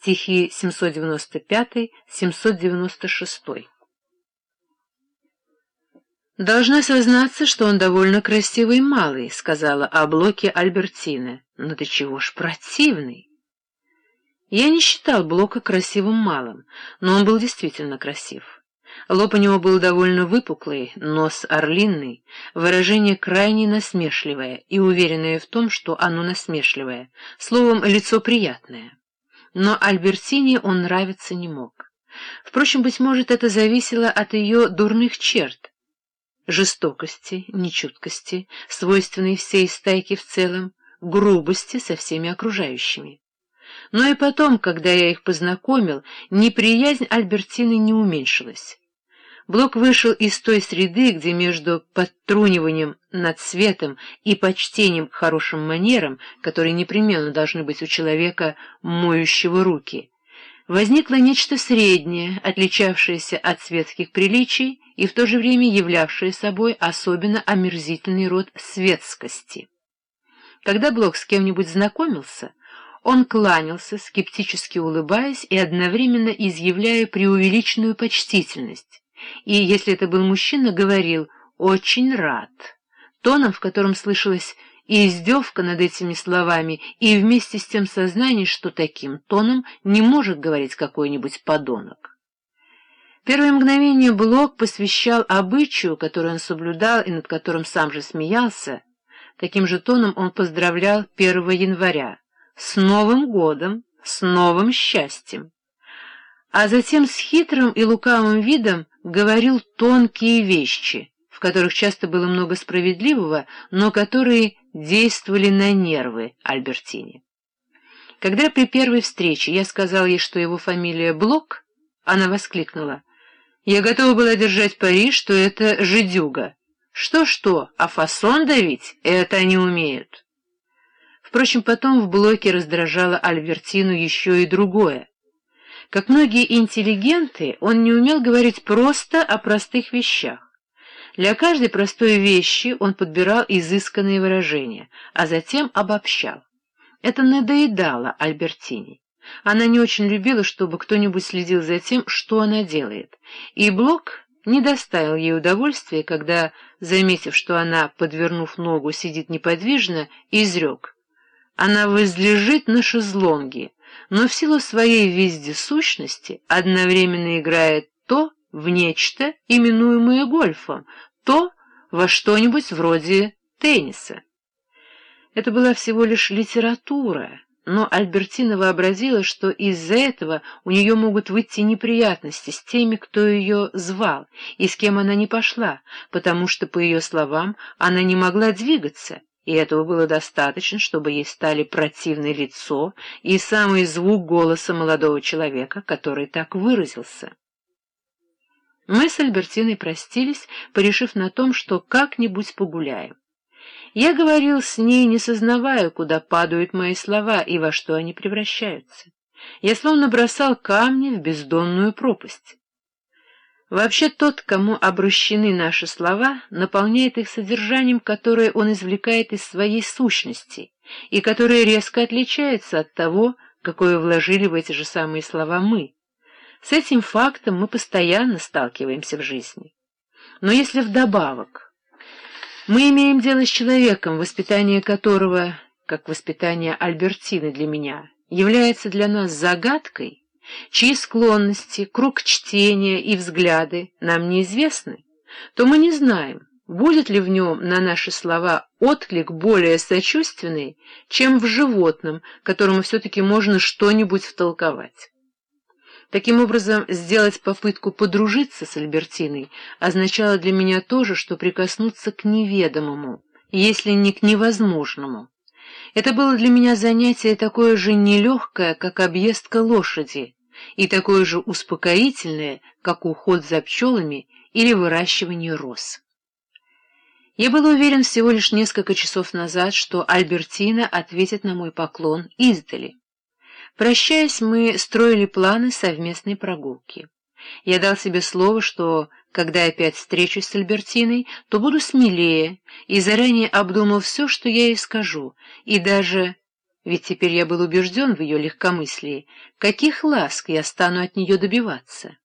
стихи 795-796. «Должна сознаться, что он довольно красивый малый», — сказала о Блоке Альбертина. «Но ты чего ж противный?» Я не считал Блока красивым малым, но он был действительно красив. Лоб у него был довольно выпуклый, нос орлинный, выражение крайне насмешливое и уверенное в том, что оно насмешливое, словом, лицо приятное. Но Альбертине он нравиться не мог. Впрочем, быть может, это зависело от ее дурных черт, жестокости, нечуткости, свойственной всей стайке в целом, грубости со всеми окружающими. Но и потом, когда я их познакомил, неприязнь Альбертины не уменьшилась. Блок вышел из той среды, где между подтруниванием над светом и почтением к хорошим манерам, которые непременно должны быть у человека, моющего руки, возникло нечто среднее, отличавшееся от светских приличий и в то же время являвшее собой особенно омерзительный род светскости. Когда Блок с кем-нибудь знакомился, он кланялся, скептически улыбаясь и одновременно изъявляя преувеличенную почтительность, и, если это был мужчина, говорил «очень рад», тоном, в котором слышалась и издевка над этими словами, и вместе с тем сознание, что таким тоном не может говорить какой-нибудь подонок. Первое мгновение Блок посвящал обычаю, который он соблюдал и над которым сам же смеялся. Таким же тоном он поздравлял 1 января. «С Новым годом! С новым счастьем!» А затем с хитрым и лукавым видом говорил тонкие вещи, в которых часто было много справедливого, но которые действовали на нервы Альбертине. Когда при первой встрече я сказал ей, что его фамилия Блок, она воскликнула. Я готова была держать пари, что это жидюга. Что-что, а фасон давить — это они умеют. Впрочем, потом в Блоке раздражало Альбертину еще и другое. Как многие интеллигенты, он не умел говорить просто о простых вещах. Для каждой простой вещи он подбирал изысканные выражения, а затем обобщал. Это надоедало Альбертине. Она не очень любила, чтобы кто-нибудь следил за тем, что она делает, и Блок не доставил ей удовольствия, когда, заметив, что она, подвернув ногу, сидит неподвижно, изрек. Она возлежит на шезлонге, но в силу своей вездесущности одновременно играет то в нечто, именуемое гольфом, то во что-нибудь вроде тенниса. Это была всего лишь литература, но Альбертина вообразила, что из-за этого у нее могут выйти неприятности с теми, кто ее звал, и с кем она не пошла, потому что, по ее словам, она не могла двигаться, и этого было достаточно, чтобы ей стали противны лицо и самый звук голоса молодого человека, который так выразился. Мы с Альбертиной простились, порешив на том, что как-нибудь погуляем. Я говорил с ней, не сознавая, куда падают мои слова и во что они превращаются. Я словно бросал камни в бездонную пропасть. Вообще тот, кому обращены наши слова, наполняет их содержанием, которое он извлекает из своей сущности, и которое резко отличается от того, какое вложили в эти же самые слова мы. С этим фактом мы постоянно сталкиваемся в жизни. Но если вдобавок мы имеем дело с человеком, воспитание которого, как воспитание Альбертины для меня, является для нас загадкой, чьи склонности, круг чтения и взгляды нам неизвестны, то мы не знаем, будет ли в нем на наши слова отклик более сочувственный, чем в животном, которому все-таки можно что-нибудь втолковать. Таким образом, сделать попытку подружиться с Альбертиной означало для меня то же, что прикоснуться к неведомому, если не к невозможному. Это было для меня занятие такое же нелегкое, как объездка лошади, и такое же успокоительное, как уход за пчелами или выращивание роз. Я был уверен всего лишь несколько часов назад, что Альбертина ответит на мой поклон издали. Прощаясь, мы строили планы совместной прогулки. Я дал себе слово, что, когда опять встречусь с Альбертиной, то буду смелее и заранее обдумал все, что я ей скажу, и даже ведь теперь я был убежден в ее легкомыслии, каких ласк я стану от нее добиваться.